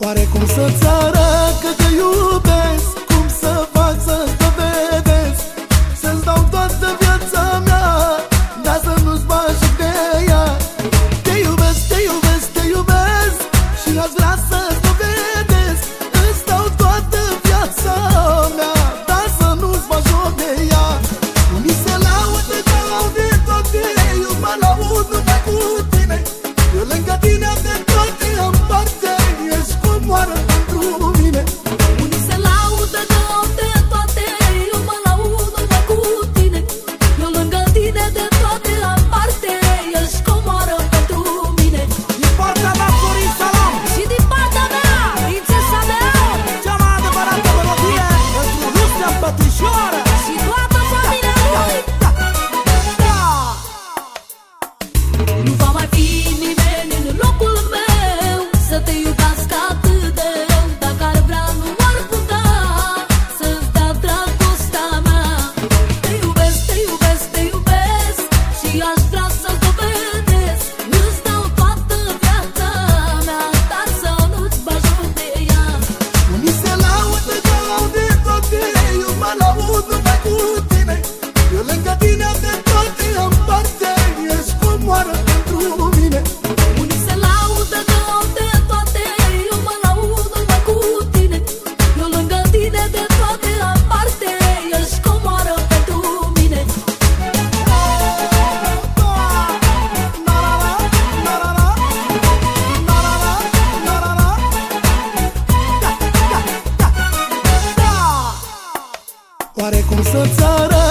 Oare cum să-ți arăt că te iubesc? Cum să fac să chora. Pare cum să-ți arăt